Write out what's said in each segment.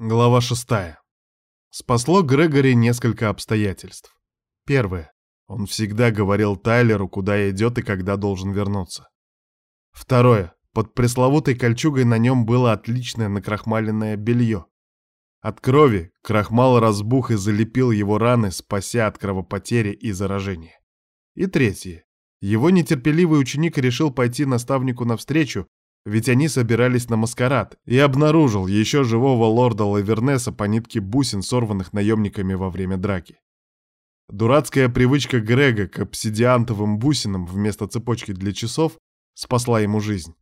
Глава шестая. Спасло Грегори несколько обстоятельств. Первое. Он всегда говорил Тайлеру, куда идет и когда должен вернуться. Второе. Под пресловутой кольчугой на нем было отличное накрахмаленное белье. От крови крахмал разбух и залепил его раны, спася от кровопотери и заражения. И третье. Его нетерпеливый ученик решил пойти наставнику навстречу, ведь они собирались на маскарад, и обнаружил еще живого лорда Лавернеса по нитке бусин, сорванных наемниками во время драки. Дурацкая привычка Грега к обсидиантовым бусинам вместо цепочки для часов спасла ему жизнь.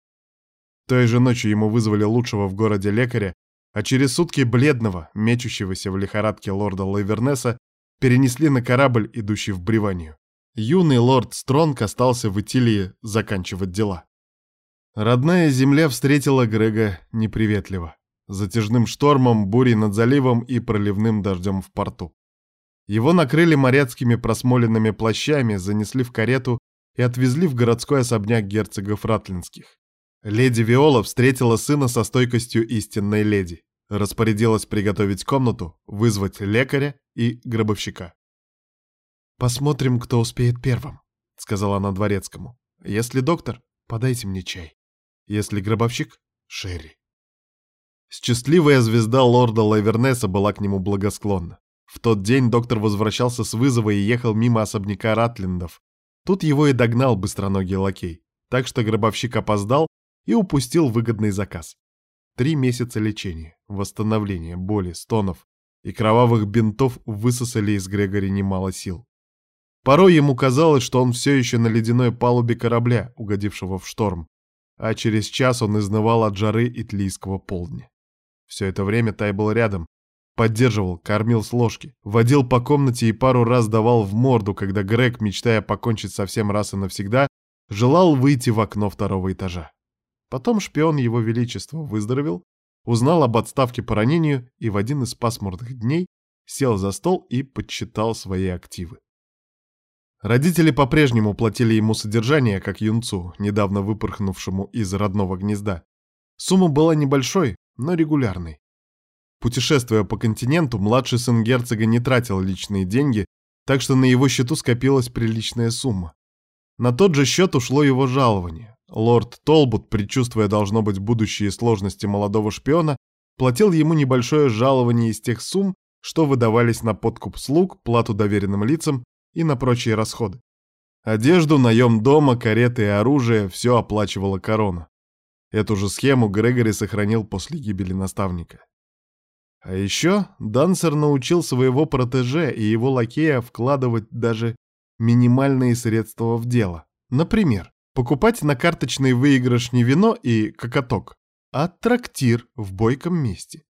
Той же ночью ему вызвали лучшего в городе лекаря, а через сутки бледного, мечущегося в лихорадке лорда Лавернеса перенесли на корабль, идущий в Бриванию. Юный лорд Стронг остался в Итилии заканчивать дела. Родная земля встретила Грега неприветливо. Затяжным штормом, бурей над заливом и проливным дождем в порту. Его накрыли моряцкими просмоленными плащами, занесли в карету и отвезли в городской особняк герцогов Ратлинских. Леди Виола встретила сына со стойкостью истинной леди. Распорядилась приготовить комнату, вызвать лекаря и гробовщика. «Посмотрим, кто успеет первым», — сказала она дворецкому. «Если доктор, подайте мне чай». Если гробовщик — Шерри. Счастливая звезда лорда Лавернеса была к нему благосклонна. В тот день доктор возвращался с вызова и ехал мимо особняка Ратлиндов. Тут его и догнал быстроногий лакей, так что гробовщик опоздал и упустил выгодный заказ. Три месяца лечения, восстановления, боли, стонов и кровавых бинтов высосали из Грегори немало сил. Порой ему казалось, что он все еще на ледяной палубе корабля, угодившего в шторм, а через час он изнывал от жары итлийского полдня. Все это время Тай был рядом, поддерживал, кормил с ложки, водил по комнате и пару раз давал в морду, когда Грег, мечтая покончить совсем раз и навсегда, желал выйти в окно второго этажа. Потом шпион его величества выздоровел, узнал об отставке по ранению и в один из пасмурных дней сел за стол и подсчитал свои активы. Родители по-прежнему платили ему содержание, как юнцу, недавно выпорхнувшему из родного гнезда. Сумма была небольшой, но регулярной. Путешествуя по континенту, младший сын герцога не тратил личные деньги, так что на его счету скопилась приличная сумма. На тот же счет ушло его жалование. Лорд Толбут, предчувствуя должно быть будущие сложности молодого шпиона, платил ему небольшое жалование из тех сумм, что выдавались на подкуп слуг, плату доверенным лицам и на прочие расходы. Одежду, наем дома, кареты и оружие – все оплачивала корона. Эту же схему Грегори сохранил после гибели наставника. А еще Дансер научил своего протеже и его лакея вкладывать даже минимальные средства в дело. Например, покупать на карточный выигрыш не вино и кокоток, а трактир в бойком месте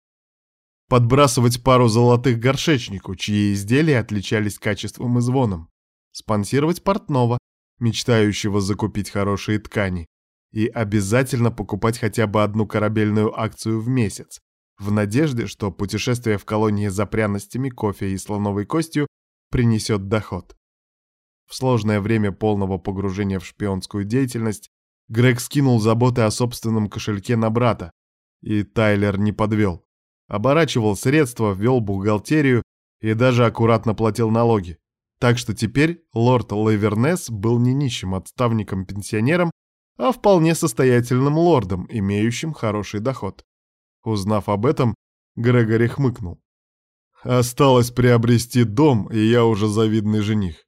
подбрасывать пару золотых горшечнику, чьи изделия отличались качеством и звоном, спонсировать портного, мечтающего закупить хорошие ткани, и обязательно покупать хотя бы одну корабельную акцию в месяц, в надежде, что путешествие в колонии за пряностями, кофе и слоновой костью принесет доход. В сложное время полного погружения в шпионскую деятельность Грег скинул заботы о собственном кошельке на брата, и Тайлер не подвел оборачивал средства, вел бухгалтерию и даже аккуратно платил налоги. Так что теперь лорд Лавернес был не нищим отставником-пенсионером, а вполне состоятельным лордом, имеющим хороший доход. Узнав об этом, Грегори хмыкнул. «Осталось приобрести дом, и я уже завидный жених».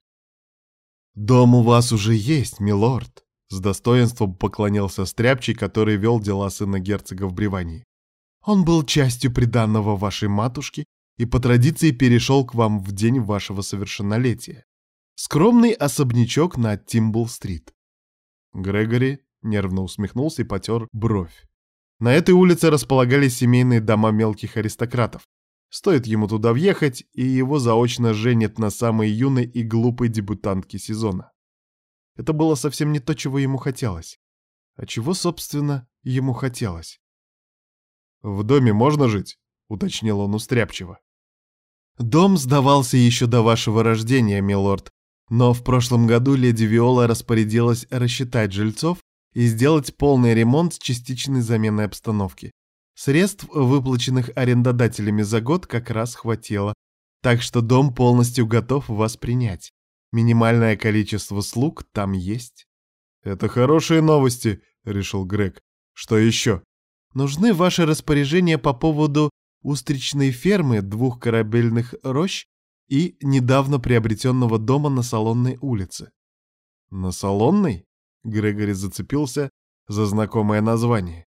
«Дом у вас уже есть, милорд», — с достоинством поклонился Стряпчий, который вел дела сына герцога в Бревании. Он был частью приданного вашей матушки и по традиции перешел к вам в день вашего совершеннолетия. Скромный особнячок на Тимбл-стрит. Грегори нервно усмехнулся и потер бровь. На этой улице располагались семейные дома мелких аристократов. Стоит ему туда въехать, и его заочно женят на самой юной и глупой дебютантке сезона. Это было совсем не то, чего ему хотелось. А чего, собственно, ему хотелось? «В доме можно жить?» — уточнил он устряпчиво. «Дом сдавался еще до вашего рождения, милорд, но в прошлом году леди Виола распорядилась рассчитать жильцов и сделать полный ремонт с частичной заменой обстановки. Средств, выплаченных арендодателями за год, как раз хватило, так что дом полностью готов вас принять. Минимальное количество слуг там есть. Это хорошие новости, решил Грег. Что еще? Нужны ваши распоряжения по поводу устричной фермы, двух корабельных рощ и недавно приобретенного дома на Салонной улице. На Салонной? Грегори зацепился за знакомое название.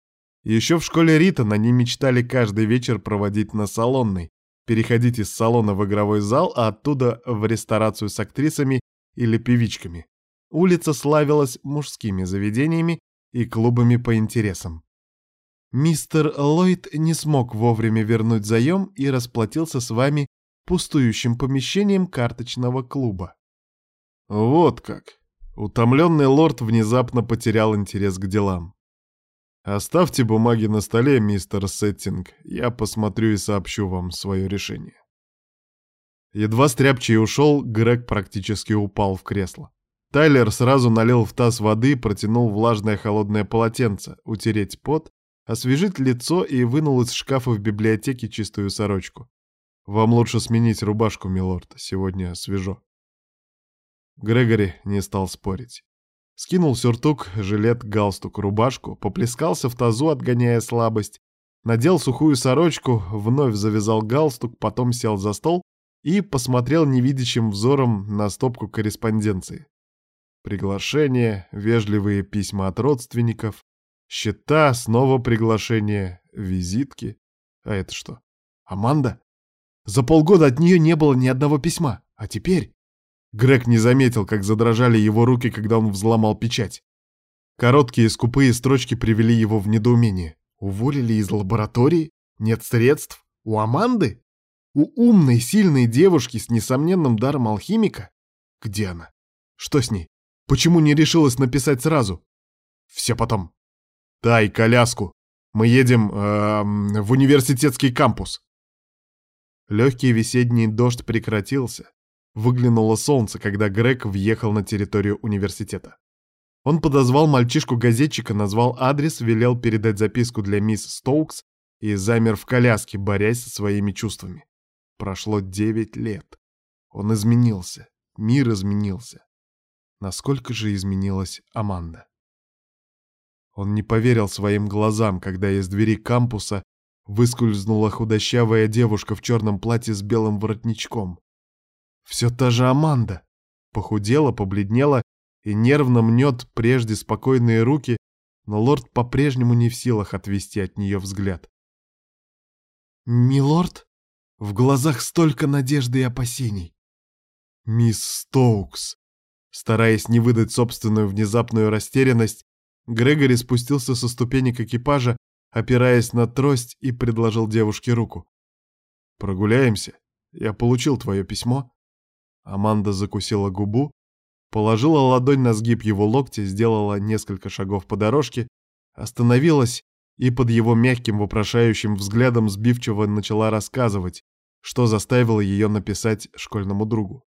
Еще в школе Ритон они мечтали каждый вечер проводить на Салонной, переходить из салона в игровой зал, а оттуда в ресторацию с актрисами или певичками. Улица славилась мужскими заведениями и клубами по интересам. Мистер Ллойд не смог вовремя вернуть заем и расплатился с вами пустующим помещением карточного клуба. Вот как. Утомленный лорд внезапно потерял интерес к делам. Оставьте бумаги на столе, мистер Сеттинг, я посмотрю и сообщу вам свое решение. Едва стряпчий ушел, Грег практически упал в кресло. Тайлер сразу налил в таз воды, протянул влажное холодное полотенце, утереть пот, освежить лицо и вынул из шкафа в библиотеке чистую сорочку. «Вам лучше сменить рубашку, милорд, сегодня свежо». Грегори не стал спорить. Скинул сюртук, жилет, галстук, рубашку, поплескался в тазу, отгоняя слабость, надел сухую сорочку, вновь завязал галстук, потом сел за стол и посмотрел невидящим взором на стопку корреспонденции. Приглашения, вежливые письма от родственников, счета, снова приглашения, визитки. А это что? Аманда? За полгода от нее не было ни одного письма, а теперь... Грег не заметил, как задрожали его руки, когда он взломал печать. Короткие скупые строчки привели его в недоумение. Уволили из лаборатории? Нет средств? У Аманды? У умной, сильной девушки с несомненным даром алхимика? Где она? Что с ней? Почему не решилась написать сразу? Все потом. Дай коляску. Мы едем э, в университетский кампус. Легкий весенний дождь прекратился. Выглянуло солнце, когда Грег въехал на территорию университета. Он подозвал мальчишку-газетчика, назвал адрес, велел передать записку для мисс Стоукс и замер в коляске, борясь со своими чувствами. Прошло девять лет. Он изменился. Мир изменился. Насколько же изменилась Аманда? Он не поверил своим глазам, когда из двери кампуса выскользнула худощавая девушка в черном платье с белым воротничком. Все та же Аманда. Похудела, побледнела и нервно мнет прежде спокойные руки, но лорд по-прежнему не в силах отвести от нее взгляд. «Милорд?» В глазах столько надежды и опасений. «Мисс Стоукс!» Стараясь не выдать собственную внезапную растерянность, Грегори спустился со ступенек экипажа, опираясь на трость, и предложил девушке руку. «Прогуляемся. Я получил твое письмо». Аманда закусила губу, положила ладонь на сгиб его локтя, сделала несколько шагов по дорожке, остановилась и под его мягким вопрошающим взглядом сбивчиво начала рассказывать, что заставило ее написать школьному другу.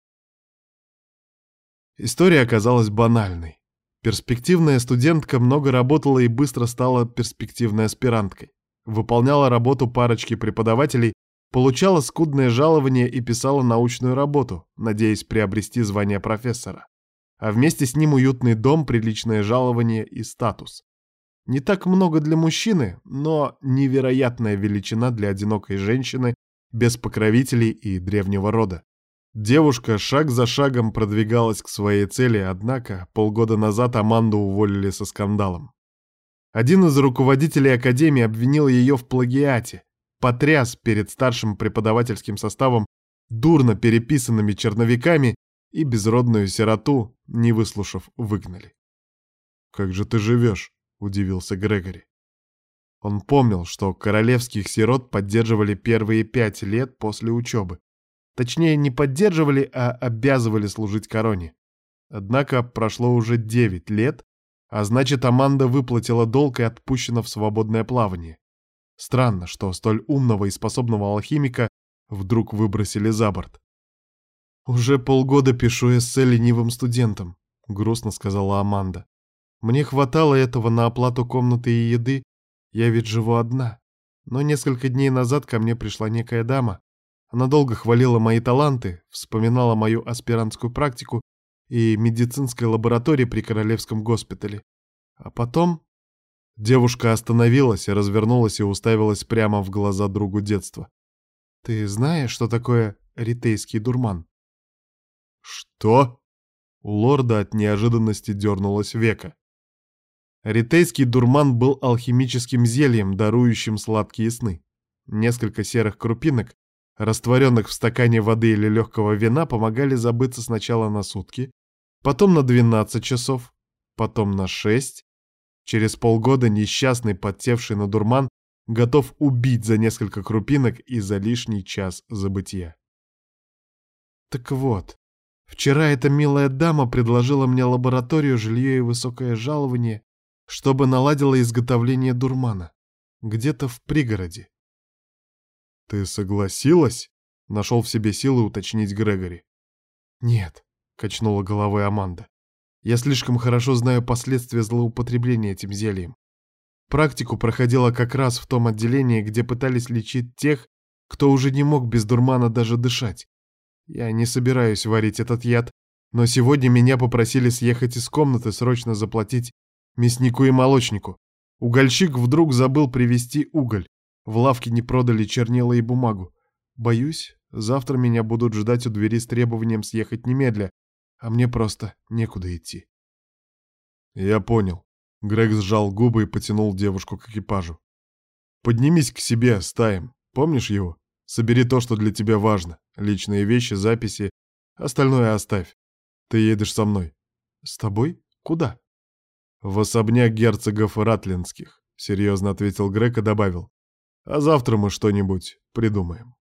История оказалась банальной. Перспективная студентка много работала и быстро стала перспективной аспиранткой. Выполняла работу парочки преподавателей получала скудное жалование и писала научную работу, надеясь приобрести звание профессора. А вместе с ним уютный дом, приличное жалование и статус. Не так много для мужчины, но невероятная величина для одинокой женщины без покровителей и древнего рода. Девушка шаг за шагом продвигалась к своей цели, однако полгода назад Аманду уволили со скандалом. Один из руководителей Академии обвинил ее в плагиате, потряс перед старшим преподавательским составом дурно переписанными черновиками и безродную сироту, не выслушав, выгнали. «Как же ты живешь?» — удивился Грегори. Он помнил, что королевских сирот поддерживали первые пять лет после учебы. Точнее, не поддерживали, а обязывали служить короне. Однако прошло уже девять лет, а значит, Аманда выплатила долг и отпущена в свободное плавание. Странно, что столь умного и способного алхимика вдруг выбросили за борт. «Уже полгода пишу эссе ленивым студентам», — грустно сказала Аманда. «Мне хватало этого на оплату комнаты и еды, я ведь живу одна. Но несколько дней назад ко мне пришла некая дама. Она долго хвалила мои таланты, вспоминала мою аспирантскую практику и медицинской лаборатории при Королевском госпитале. А потом девушка остановилась, развернулась и уставилась прямо в глаза другу детства. «Ты знаешь, что такое ритейский дурман?» «Что?» У лорда от неожиданности дернулось века. Ритейский дурман был алхимическим зельем, дарующим сладкие сны. Несколько серых крупинок, растворенных в стакане воды или легкого вина, помогали забыться сначала на сутки, потом на 12 часов, потом на 6. Через полгода несчастный, подтевший на дурман, готов убить за несколько крупинок и за лишний час забытия. Так вот, вчера эта милая дама предложила мне лабораторию, жилье и высокое жалование, чтобы наладила изготовление дурмана. Где-то в пригороде. «Ты согласилась?» — нашел в себе силы уточнить Грегори. «Нет», — качнула головой Аманда. «Я слишком хорошо знаю последствия злоупотребления этим зельем. Практику проходила как раз в том отделении, где пытались лечить тех, кто уже не мог без дурмана даже дышать. Я не собираюсь варить этот яд, но сегодня меня попросили съехать из комнаты, срочно заплатить мяснику и молочнику. Угольщик вдруг забыл привезти уголь. В лавке не продали чернила и бумагу. Боюсь, завтра меня будут ждать у двери с требованием съехать немедля, а мне просто некуда идти. Я понял. Грег сжал губы и потянул девушку к экипажу. Поднимись к себе, стаем. Помнишь его? Собери то, что для тебя важно. Личные вещи, записи. Остальное оставь. Ты едешь со мной. С тобой? Куда? В особняк герцогов Ратлинских, серьезно ответил Грег и добавил. А завтра мы что-нибудь придумаем.